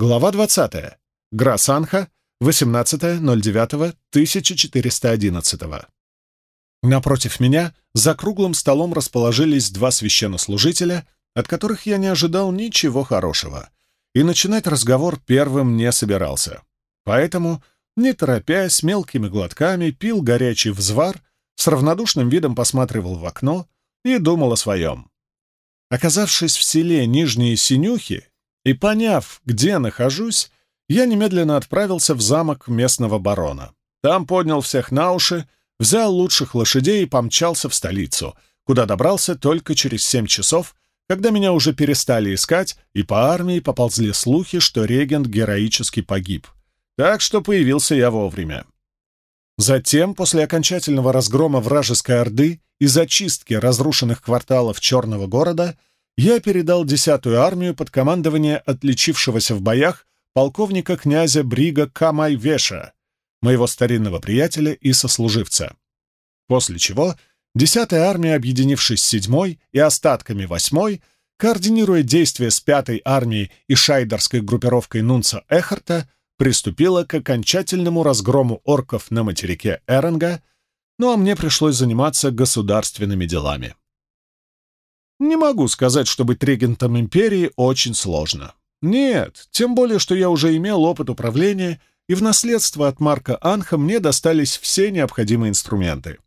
Глава 20. Грасанха, 18.09.1411. Напротив меня за круглым столом расположились два священнослужителя, от которых я не ожидал ничего хорошего, и начинать разговор первым не собирался. Поэтому, не торопясь, мелкими глотками пил горячий взвар, с равнодушным видом посматривал в окно и думал о своем. Оказавшись в селе Нижние Синюхи, и поняв, где нахожусь, я немедленно отправился в замок местного барона. Там поднял всех на уши, взял лучших лошадей и помчался в столицу, куда добрался только через семь часов, когда меня уже перестали искать, и по армии поползли слухи, что регент героически погиб. Так что появился я вовремя. Затем, после окончательного разгрома вражеской орды и зачистки разрушенных кварталов Черного города, я передал десятую армию под командование отличившегося в боях полковника князя Брига Камайвеша, моего старинного приятеля и сослуживца. После чего десятая армия, объединившись с седьмой и остатками восьмой, координируя действия с пятой армией и шайдерской группировкой Нунца Эхарта, приступила к окончательному разгрому орков на материке Эренга, ну а мне пришлось заниматься государственными делами. Не могу сказать, что быть регентом империи очень сложно. Нет, тем более, что я уже имел опыт управления, и в наследство от Марка Анха мне достались все необходимые инструменты.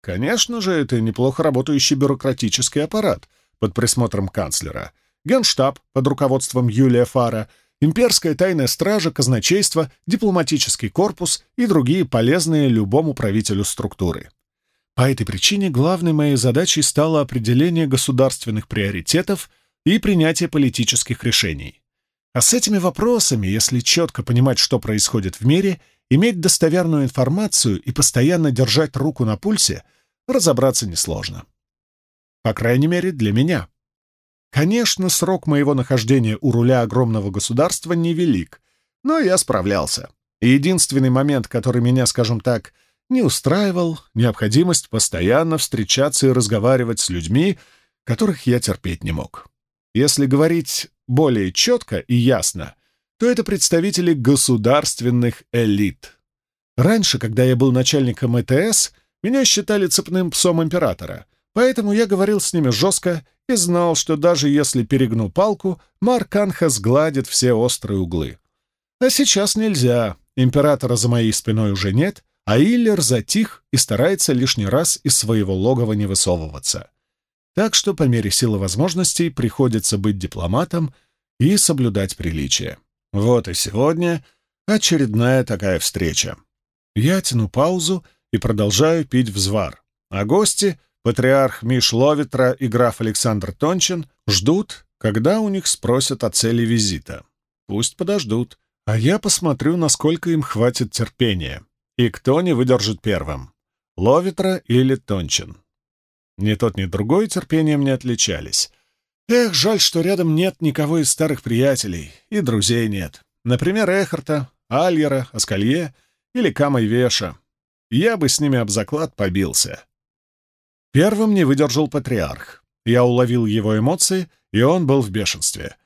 Конечно же, это неплохо работающий бюрократический аппарат под присмотром канцлера, генштаб под руководством Юлия Фара, имперская тайная стража, казначейство, дипломатический корпус и другие полезные любому правителю структуры. По этой причине главной моей задачей стало определение государственных приоритетов и принятие политических решений. А с этими вопросами, если четко понимать, что происходит в мире, иметь достоверную информацию и постоянно держать руку на пульсе, разобраться несложно. По крайней мере, для меня. Конечно, срок моего нахождения у руля огромного государства невелик, но я справлялся. Единственный момент, который меня, скажем так, не устраивал необходимость постоянно встречаться и разговаривать с людьми, которых я терпеть не мог. Если говорить более четко и ясно, то это представители государственных элит. Раньше, когда я был начальником ЭТС, меня считали цепным псом императора, поэтому я говорил с ними жестко и знал, что даже если перегну палку, Марк Анха сгладит все острые углы. А сейчас нельзя, императора за моей спиной уже нет, а Иллер затих и старается лишний раз из своего логова не высовываться. Так что по мере силы возможностей приходится быть дипломатом и соблюдать приличие. Вот и сегодня очередная такая встреча. Я тяну паузу и продолжаю пить взвар, а гости, патриарх Миш Ловитра и граф Александр Тончин, ждут, когда у них спросят о цели визита. Пусть подождут, а я посмотрю, насколько им хватит терпения. И кто не выдержит первым? Ловитра или Тончин? Ни тот, ни другой терпением не отличались. Эх, жаль, что рядом нет никого из старых приятелей, и друзей нет. Например, Эхарта, Альера, Аскалье или Камой Веша. Я бы с ними об заклад побился. Первым не выдержал патриарх. Я уловил его эмоции, и он был в бешенстве.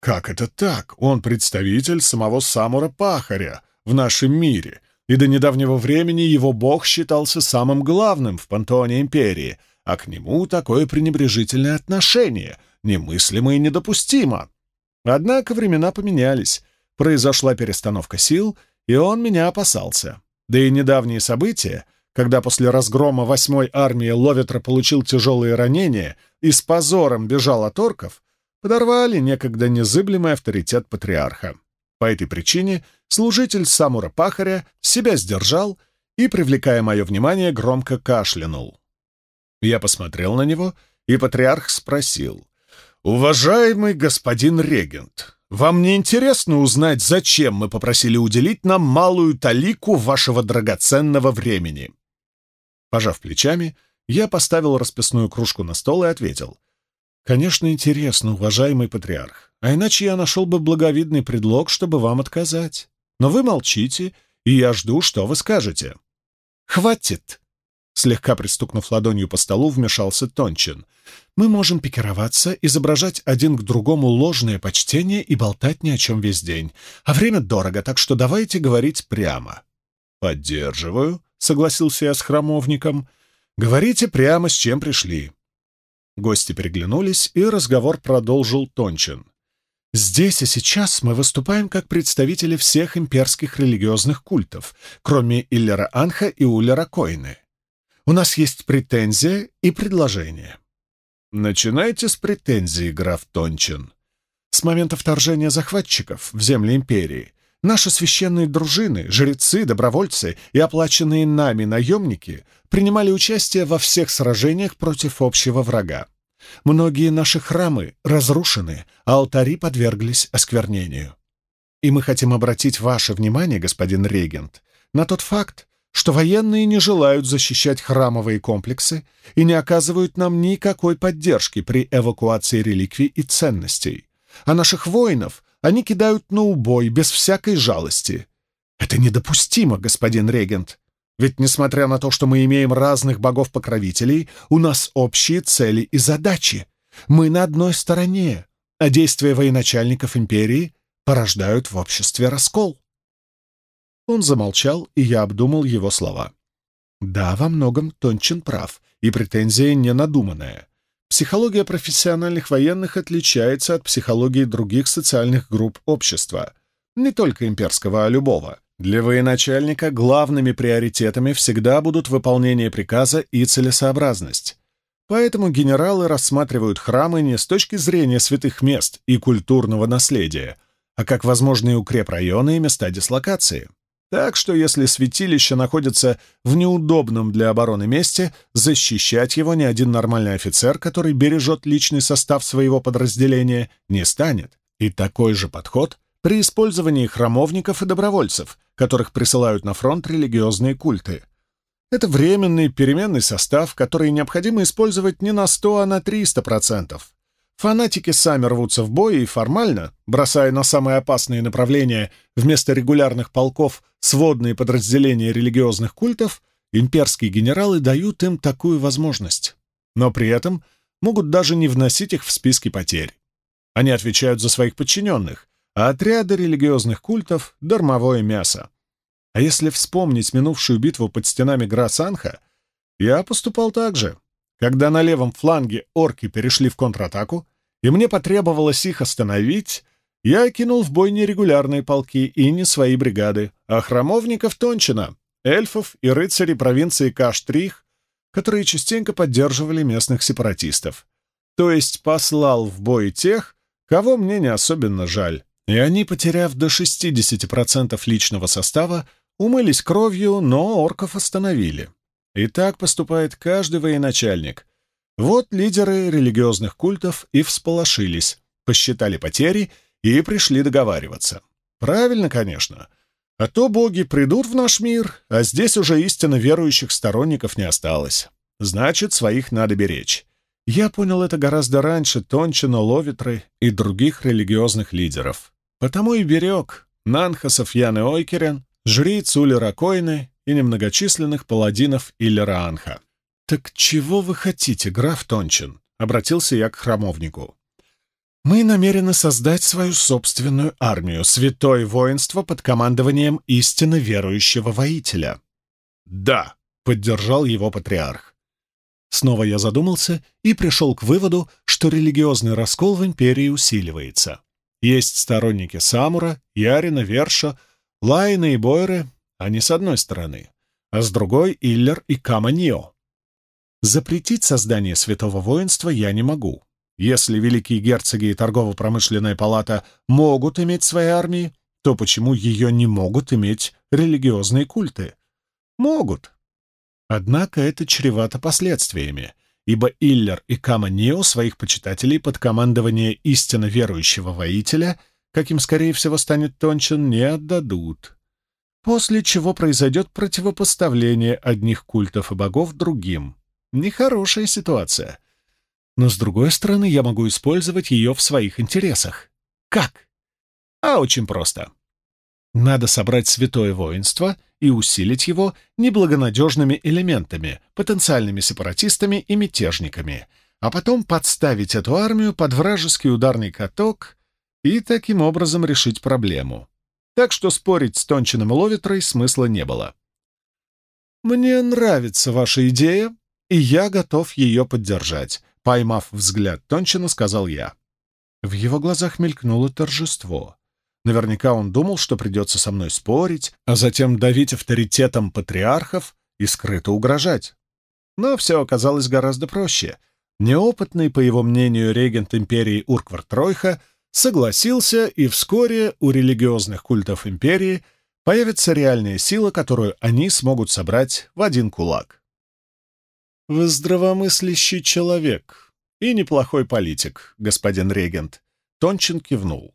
Как это так? Он представитель самого Самура-пахаря в нашем мире, и до недавнего времени его бог считался самым главным в пантеоне империи, а к нему такое пренебрежительное отношение немыслимо и недопустимо. Однако времена поменялись, произошла перестановка сил, и он меня опасался. Да и недавние события, когда после разгрома восьмой армии Ловетра получил тяжелые ранения и с позором бежал от орков, подорвали некогда незыблемый авторитет патриарха. По этой причине служитель Самура-пахаря себя сдержал и, привлекая мое внимание, громко кашлянул. Я посмотрел на него, и патриарх спросил. «Уважаемый господин регент, вам не интересно узнать, зачем мы попросили уделить нам малую талику вашего драгоценного времени?» Пожав плечами, я поставил расписную кружку на стол и ответил. «Конечно, интересно, уважаемый патриарх, а иначе я нашел бы благовидный предлог, чтобы вам отказать. Но вы молчите, и я жду, что вы скажете». «Хватит!» Слегка пристукнув ладонью по столу, вмешался Тончин. «Мы можем пикироваться, изображать один к другому ложное почтение и болтать ни о чем весь день. А время дорого, так что давайте говорить прямо». «Поддерживаю», — согласился я с храмовником. «Говорите прямо, с чем пришли». Гости переглянулись, и разговор продолжил Тончин. Здесь и сейчас мы выступаем как представители всех имперских религиозных культов, кроме Иллера Анха и Уллера Койны. У нас есть претензия и предложение. Начинайте с претензии, граф Тончин. С момента вторжения захватчиков в земли империи наши священные дружины, жрецы, добровольцы и оплаченные нами наемники принимали участие во всех сражениях против общего врага. Многие наши храмы разрушены, а алтари подверглись осквернению. И мы хотим обратить ваше внимание, господин регент, на тот факт, что военные не желают защищать храмовые комплексы и не оказывают нам никакой поддержки при эвакуации реликвий и ценностей. А наших воинов они кидают на убой без всякой жалости. Это недопустимо, господин регент. Ведь, несмотря на то, что мы имеем разных богов-покровителей, у нас общие цели и задачи. Мы на одной стороне, а действия военачальников империи порождают в обществе раскол. Он замолчал, и я обдумал его слова. Да, во многом Тончин прав, и претензия не надуманная. Психология профессиональных военных отличается от психологии других социальных групп общества, не только имперского, а любого. Для военачальника главными приоритетами всегда будут выполнение приказа и целесообразность. Поэтому генералы рассматривают храмы не с точки зрения святых мест и культурного наследия, а как возможные укрепрайоны и места дислокации. Так что если святилище находится в неудобном для обороны месте, защищать его ни один нормальный офицер, который бережет личный состав своего подразделения, не станет. И такой же подход при использовании храмовников и добровольцев, которых присылают на фронт религиозные культы. Это временный переменный состав, который необходимо использовать не на 100, а на 300%. Фанатики сами рвутся в бой и формально, бросая на самые опасные направления вместо регулярных полков сводные подразделения религиозных культов, имперские генералы дают им такую возможность. Но при этом могут даже не вносить их в списки потерь. Они отвечают за своих подчиненных, а отряды религиозных культов — дармовое мясо. А если вспомнить минувшую битву под стенами Грасанха, я поступал так же. Когда на левом фланге орки перешли в контратаку, и мне потребовалось их остановить, я кинул в бой нерегулярные полки и не свои бригады, а храмовников Тончина, эльфов и рыцарей провинции Каштрих, которые частенько поддерживали местных сепаратистов. То есть послал в бой тех, кого мне не особенно жаль. И они, потеряв до 60% личного состава, умылись кровью, но орков остановили. И так поступает каждый военачальник. Вот лидеры религиозных культов и всполошились, посчитали потери и пришли договариваться. Правильно, конечно. А то боги придут в наш мир, а здесь уже истинно верующих сторонников не осталось. Значит, своих надо беречь. Я понял это гораздо раньше Тончина, Ловитры и других религиозных лидеров. Потому и берег Нанхасов Яны Ойкерен, жриц Улера Койны и немногочисленных паладинов Иллера Анха. «Так чего вы хотите, граф Тончин?» — обратился я к храмовнику. «Мы намерены создать свою собственную армию, святое воинство под командованием истинно верующего воителя». «Да», — поддержал его патриарх. Снова я задумался и пришел к выводу, что религиозный раскол в империи усиливается. Есть сторонники Самура, Ярина, Верша, Лайна и Бойры, они с одной стороны, а с другой — Иллер и Каманио. Запретить создание святого воинства я не могу. Если великие герцоги и торгово-промышленная палата могут иметь свои армии, то почему ее не могут иметь религиозные культы? Могут. Однако это чревато последствиями, ибо Иллер и Каманио своих почитателей под командование истинно верующего воителя, каким, скорее всего, станет Тончин, не отдадут после чего произойдет противопоставление одних культов и богов другим. Нехорошая ситуация. Но, с другой стороны, я могу использовать ее в своих интересах. Как? А очень просто. Надо собрать святое воинство и усилить его неблагонадежными элементами, потенциальными сепаратистами и мятежниками, а потом подставить эту армию под вражеский ударный каток и таким образом решить проблему. Так что спорить с Тончиным Ловитрой смысла не было. «Мне нравится ваша идея, и я готов ее поддержать», — поймав взгляд Тончина, сказал я. В его глазах мелькнуло торжество. Наверняка он думал, что придется со мной спорить, а затем давить авторитетом патриархов и скрыто угрожать. Но все оказалось гораздо проще. Неопытный, по его мнению, регент империи Урквард Ройха согласился, и вскоре у религиозных культов империи появится реальная сила, которую они смогут собрать в один кулак. «Вы здравомыслящий человек и неплохой политик, господин регент», — Тончин кивнул.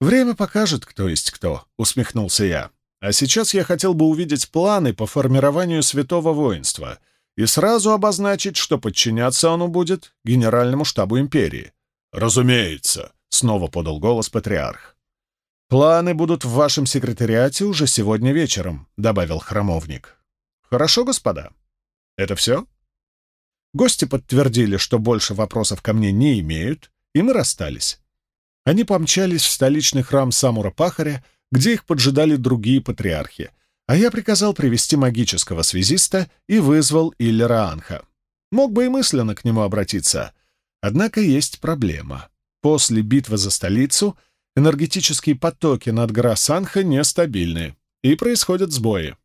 «Время покажет, кто есть кто», — усмехнулся я. «А сейчас я хотел бы увидеть планы по формированию святого воинства и сразу обозначить, что подчиняться оно будет Генеральному штабу империи». «Разумеется», — снова подал голос патриарх. «Планы будут в вашем секретариате уже сегодня вечером», — добавил храмовник. «Хорошо, господа. Это все?» Гости подтвердили, что больше вопросов ко мне не имеют, и мы расстались. Они помчались в столичный храм Самура-Пахаря, где их поджидали другие патриархи, а я приказал привести магического связиста и вызвал Иллера Анха. Мог бы и мысленно к нему обратиться. Однако есть проблема. После битвы за столицу энергетические потоки над Грасанха нестабильны, и происходят сбои.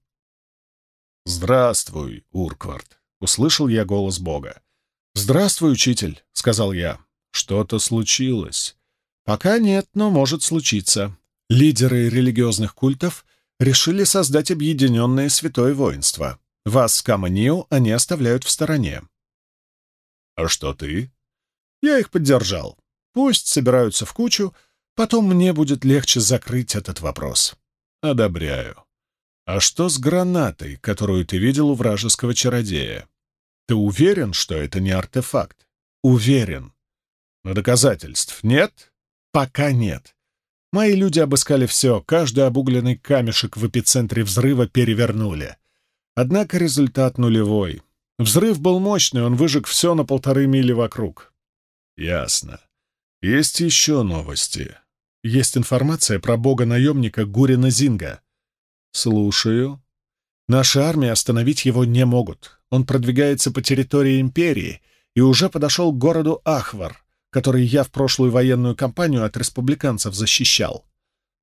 «Здравствуй, Урквард!» — услышал я голос Бога. «Здравствуй, учитель!» — сказал я. «Что-то случилось. Пока нет, но может случиться. Лидеры религиозных культов решили создать объединенное святое воинство. Вас с Каманио они оставляют в стороне. А что ты? Я их поддержал. Пусть собираются в кучу, потом мне будет легче закрыть этот вопрос. Одобряю. А что с гранатой, которую ты видел у вражеского чародея? Ты уверен, что это не артефакт? Уверен. Но доказательств нет? Пока нет. Мои люди обыскали все, каждый обугленный камешек в эпицентре взрыва перевернули. Однако результат нулевой. Взрыв был мощный, он выжег все на полторы мили вокруг. Ясно. Есть еще новости. Есть информация про бога-наемника Гурина Зинга. Слушаю. Наша армия остановить его не могут. Он продвигается по территории Империи и уже подошел к городу Ахвар который я в прошлую военную кампанию от республиканцев защищал.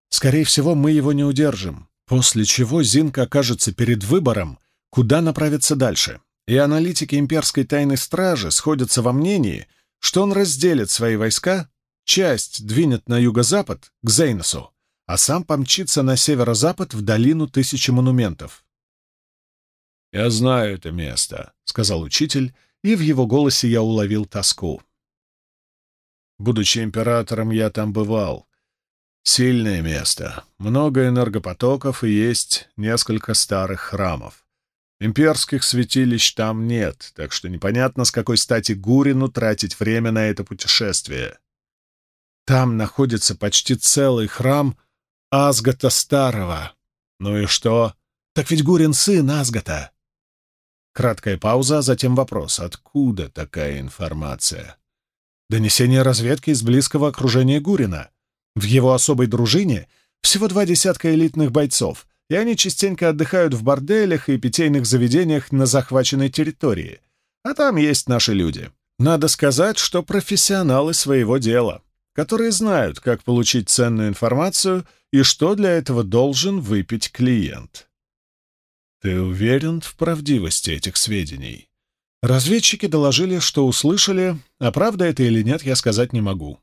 Скорее всего, мы его не удержим, после чего Зинк окажется перед выбором, куда направиться дальше. И аналитики имперской тайной стражи сходятся во мнении, что он разделит свои войска, часть двинет на юго-запад, к Зейносу, а сам помчится на северо-запад в долину Тысячи Монументов. «Я знаю это место», — сказал учитель, и в его голосе я уловил тоску. Будучи императором, я там бывал. Сильное место, много энергопотоков и есть несколько старых храмов. Имперских святилищ там нет, так что непонятно, с какой стати Гурину тратить время на это путешествие. Там находится почти целый храм Азгата Старого. Ну и что? Так ведь Гурин сын Азгата. Краткая пауза, а затем вопрос. Откуда такая информация? Донесение разведки из близкого окружения Гурина. В его особой дружине всего два десятка элитных бойцов, и они частенько отдыхают в борделях и питейных заведениях на захваченной территории. А там есть наши люди. Надо сказать, что профессионалы своего дела, которые знают, как получить ценную информацию и что для этого должен выпить клиент. Ты уверен в правдивости этих сведений? Разведчики доложили, что услышали, а правда это или нет, я сказать не могу.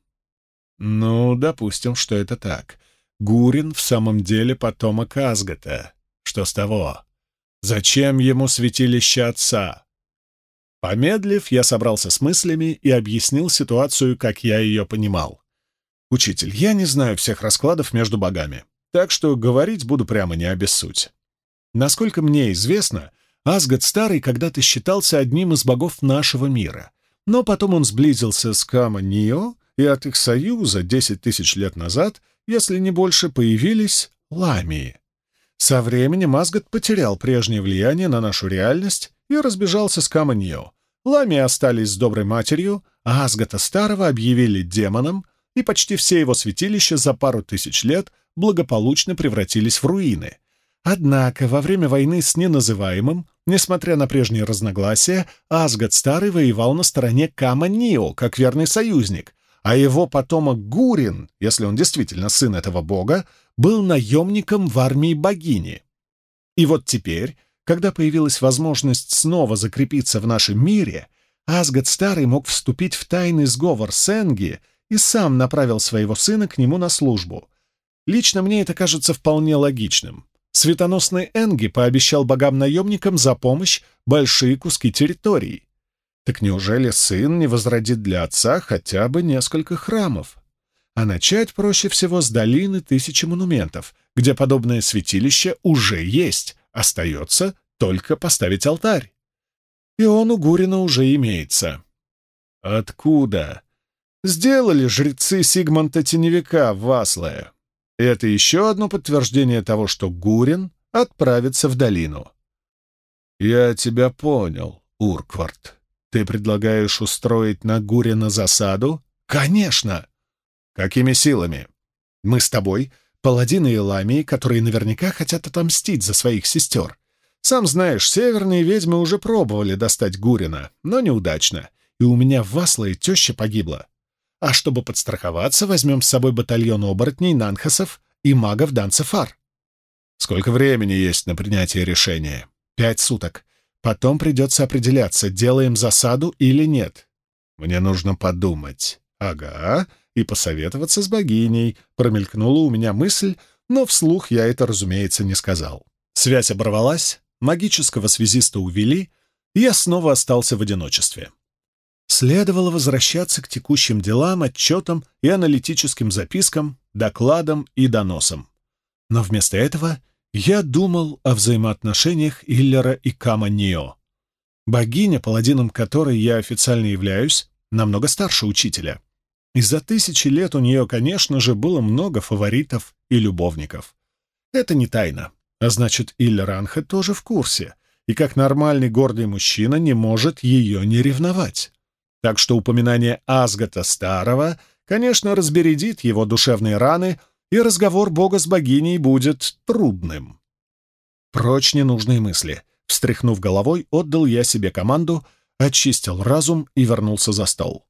Ну, допустим, что это так. Гурин в самом деле потомок Азгата. Что с того? Зачем ему святилище отца? Помедлив, я собрался с мыслями и объяснил ситуацию, как я ее понимал. «Учитель, я не знаю всех раскладов между богами, так что говорить буду прямо не обессудь. Насколько мне известно, Асгад Старый когда-то считался одним из богов нашего мира, но потом он сблизился с Кама-Нио, и от их союза десять тысяч лет назад, если не больше, появились Ламии. Со временем Асгад потерял прежнее влияние на нашу реальность и разбежался с Каманьо. Ламии остались с доброй матерью, а Асгата Старого объявили демоном, и почти все его святилища за пару тысяч лет благополучно превратились в руины. Однако во время войны с неназываемым, несмотря на прежние разногласия, Асгад Старый воевал на стороне Каманьо как верный союзник, а его потомок Гурин, если он действительно сын этого бога, был наемником в армии богини. И вот теперь, когда появилась возможность снова закрепиться в нашем мире, Асгад Старый мог вступить в тайный сговор с Энги и сам направил своего сына к нему на службу. Лично мне это кажется вполне логичным. Светоносный Энги пообещал богам-наемникам за помощь большие куски территорий. Так неужели сын не возродит для отца хотя бы несколько храмов? А начать проще всего с долины тысячи монументов, где подобное святилище уже есть, остается только поставить алтарь. И он у Гурина уже имеется. Откуда? Сделали жрецы Сигмонта Теневика в Аслое. Это еще одно подтверждение того, что Гурин отправится в долину. «Я тебя понял, Урквард. Ты предлагаешь устроить на Гурина засаду?» «Конечно!» «Какими силами?» «Мы с тобой, паладины и ламии, которые наверняка хотят отомстить за своих сестер. Сам знаешь, северные ведьмы уже пробовали достать Гурина, но неудачно, и у меня в Васлое теща погибла. А чтобы подстраховаться, возьмем с собой батальон оборотней, нанхасов и магов Данцефар. Сколько времени есть на принятие решения? Пять суток. Потом придется определяться, делаем засаду или нет. Мне нужно подумать. Ага, и посоветоваться с богиней. Промелькнула у меня мысль, но вслух я это, разумеется, не сказал. Связь оборвалась, магического связиста увели, и я снова остался в одиночестве. Следовало возвращаться к текущим делам, отчетам и аналитическим запискам, докладам и доносам. Но вместо этого я думал о взаимоотношениях Иллера и Каманио. Богиня, паладином которой я официально являюсь, намного старше учителя. И за тысячи лет у нее, конечно же, было много фаворитов и любовников. Это не тайна, а значит, Ильранха тоже в курсе, и как нормальный гордый мужчина не может ее не ревновать. Так что упоминание Асгата Старого, конечно, разбередит его душевные раны, и разговор бога с богиней будет трудным. Прочь ненужные мысли. Встряхнув головой, отдал я себе команду, очистил разум и вернулся за стол.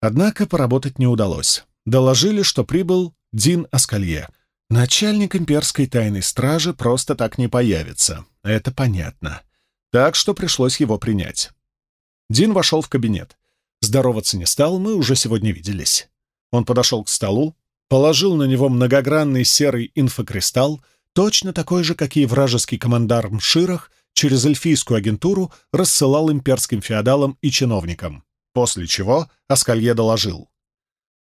Однако поработать не удалось. Доложили, что прибыл Дин Аскалье. Начальник имперской тайной стражи просто так не появится. Это понятно. Так что пришлось его принять. Дин вошел в кабинет. Здороваться не стал, мы уже сегодня виделись. Он подошел к столу, положил на него многогранный серый инфокристалл, точно такой же, как и вражеский командар Мширах, через эльфийскую агентуру рассылал имперским феодалам и чиновникам после чего Аскалье доложил.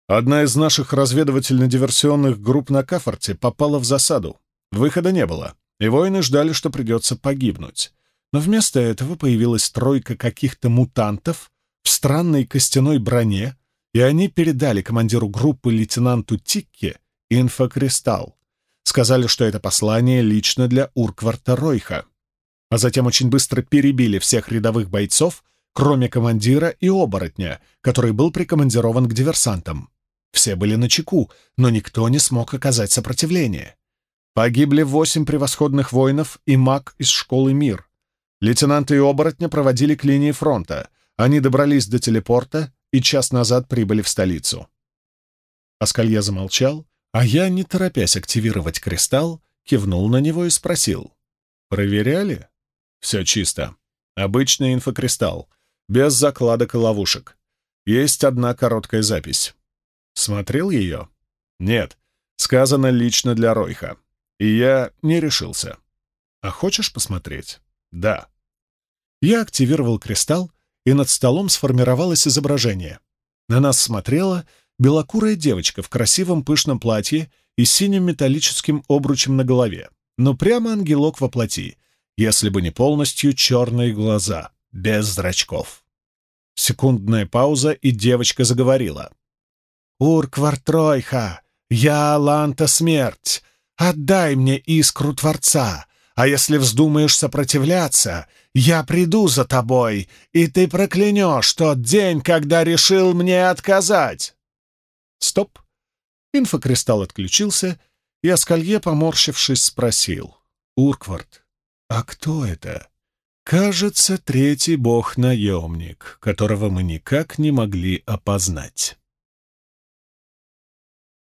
«Одна из наших разведывательно-диверсионных групп на Кафорте попала в засаду. Выхода не было, и воины ждали, что придется погибнуть. Но вместо этого появилась тройка каких-то мутантов в странной костяной броне, и они передали командиру группы лейтенанту Тикке инфокристалл. Сказали, что это послание лично для Уркварта Ройха. А затем очень быстро перебили всех рядовых бойцов — кроме командира и оборотня, который был прикомандирован к диверсантам. Все были на чеку, но никто не смог оказать сопротивление. Погибли восемь превосходных воинов и маг из школы «Мир». Лейтенанты и оборотня проводили к линии фронта. Они добрались до телепорта и час назад прибыли в столицу. Аскалья замолчал, а я, не торопясь активировать кристалл, кивнул на него и спросил. «Проверяли?» «Все чисто. Обычный инфокристалл без закладок и ловушек. Есть одна короткая запись. Смотрел ее? Нет. Сказано лично для Ройха. И я не решился. А хочешь посмотреть? Да. Я активировал кристалл, и над столом сформировалось изображение. На нас смотрела белокурая девочка в красивом пышном платье и синим металлическим обручем на голове. Но прямо ангелок во плоти, если бы не полностью черные глаза без зрачков. Секундная пауза, и девочка заговорила. «Урквартройха! Я Ланта Смерть! Отдай мне искру Творца, а если вздумаешь сопротивляться, я приду за тобой, и ты проклянешь тот день, когда решил мне отказать!» Стоп! Инфокристалл отключился, и Аскалье, поморщившись, спросил. «Урквард, а кто это?» «Кажется, третий бог-наемник, которого мы никак не могли опознать».